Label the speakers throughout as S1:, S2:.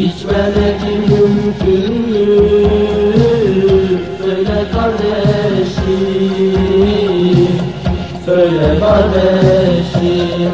S1: içmemek mümkün mü? Söyle kardeşim Söyle kardeşim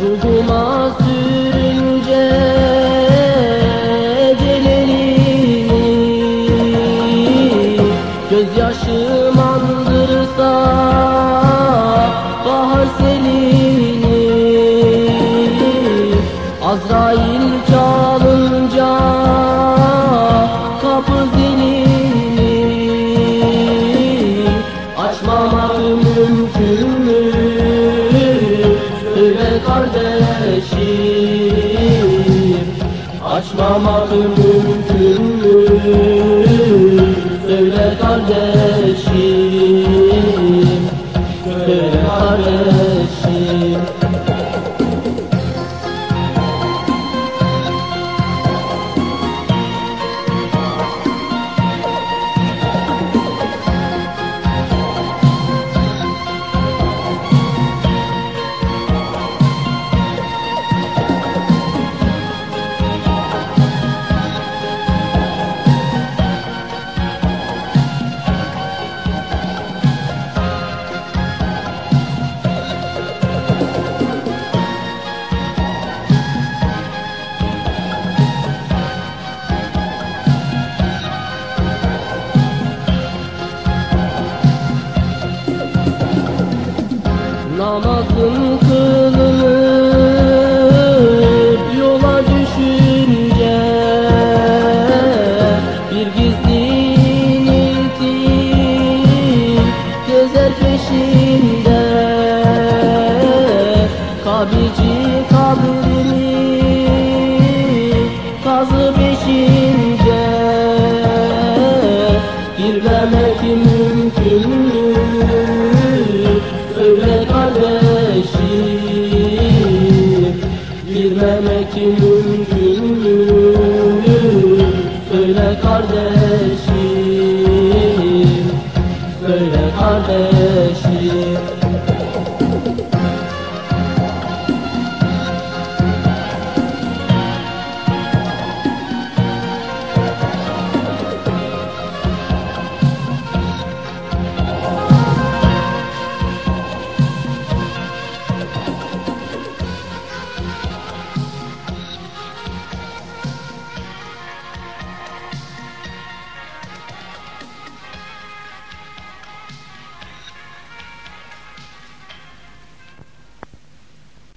S1: Ruhuma sürünce ecelini Gözyaşım andırsa bahar selini Azrail çalınca kardeşim. Açmamak mümkün Namazın kılınır yola düşünce Bir gizli inilti gezer peşinde. Kabirci kabrini kazı peşinde Söylemek mümkün mü? Söyle kardeşim Söyle kardeşim